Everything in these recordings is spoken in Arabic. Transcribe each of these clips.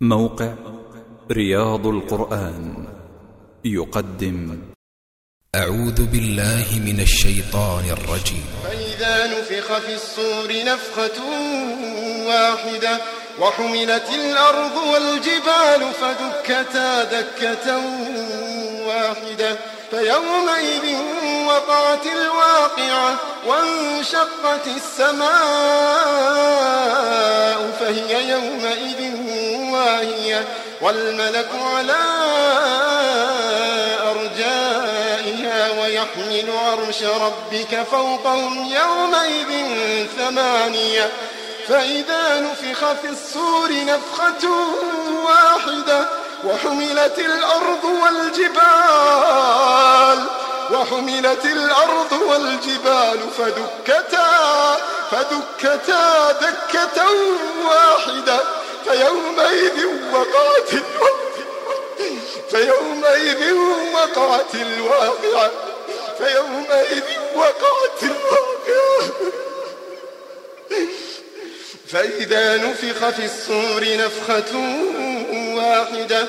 موقع رياض القرآن يقدم. أعوذ بالله من الشيطان الرجيم. فإذا نفخ في الصور نفخة واحدة وحملت الأرض والجبال فدكتا دكة واحدة فيومئذ وقعت الواقعة وانشقت السماء فهي يومئذ واهية والملك على أرجائها ويحمل عرش ربك فوقهم يومئذ ثمانية فإذا نفخ في الصور نفخة واحدة وحملت الأرض والجبال وحملت الأرض والجبال فدكتا فدكتا دكة واحدة فيومئذ وقعت فيومئذ وقعت الواقعة فيومئذ وقعت الواقعة. فإذا نفخ في الصور نفخة واحدة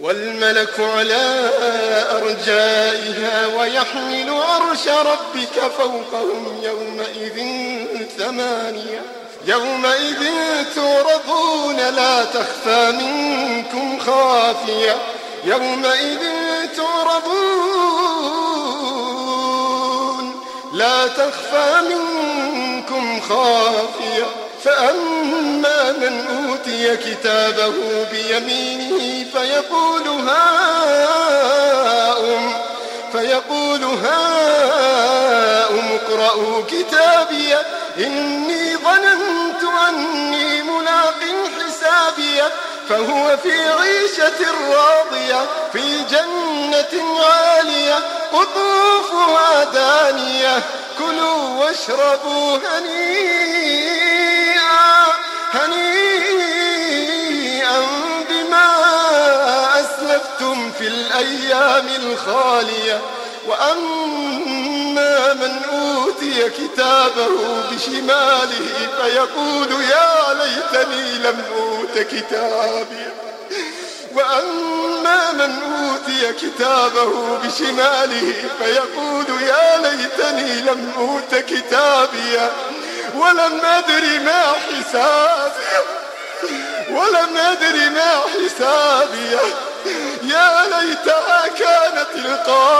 والملك على أرجائها ويحمل عرش ربك فوقهم يومئذ ثمانية. يومئذ تعرضون لا تخفى منكم خافية. يومئذ تعرضون لا تخفى منكم خافية. فأما من أوتي كتابه بيمينه فيقول هاؤم فيقول هاؤم اقرءوا كتابي إني ظننت أني ملاق حسابي فهو في عيشة راضية في جنة عالية قطوفها دانية كلوا واشربوا هنيئا هنيئا بما أسلفتم في الأيام الخالية. وأما من أوتي كتابه بشماله فيقول يا ليتني لم أوت كتابي. وأما من أوتي كتابه بشماله فيقول يا ليتني لم أوت كتابي ولم أدر ما حسابي ولم أدر ما حسابي. يا ليتها كانت القاضية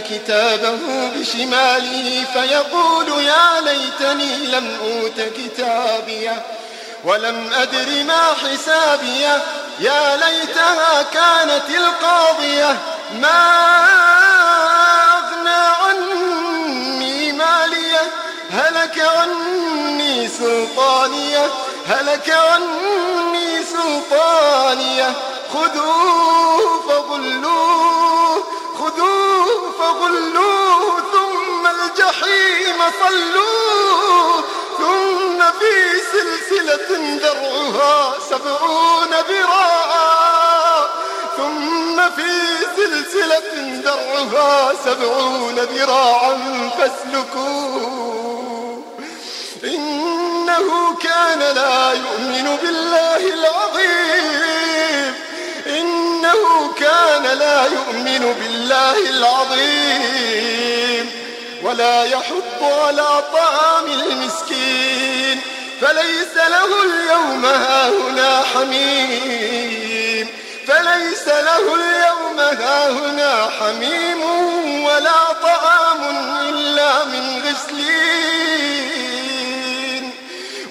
كتابه بشماله فيقول يا ليتني لم أوت كتابيه ولم أدر ما حسابيه يا ليتها كانت القاضية ما أغنى عني مالية هلك عني سلطانية هلك عني سلطانية خذوه فغلوه خذوه فغلوه ثم الجحيم صلوه. ثم في سلسلة ذرعها سبعون ذراعا. ثم في سلسلة ذرعها سبعون ذراعا فاسلكوه. إنه كان لا يؤمن بالله العظيم. إنه كان لا يؤمن بالله العظيم ولا يحض على طعام المسكين فليس له اليوم هاهنا حميم فليس له اليوم هاهنا حميم ولا طعام إلا من غسلين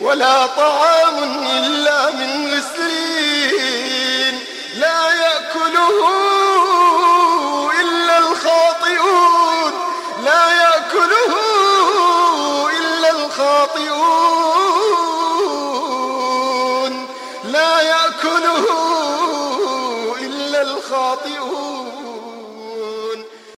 ولا طعام إلا من غسلين الخاطئون لا يأكله إلا الخاطئون.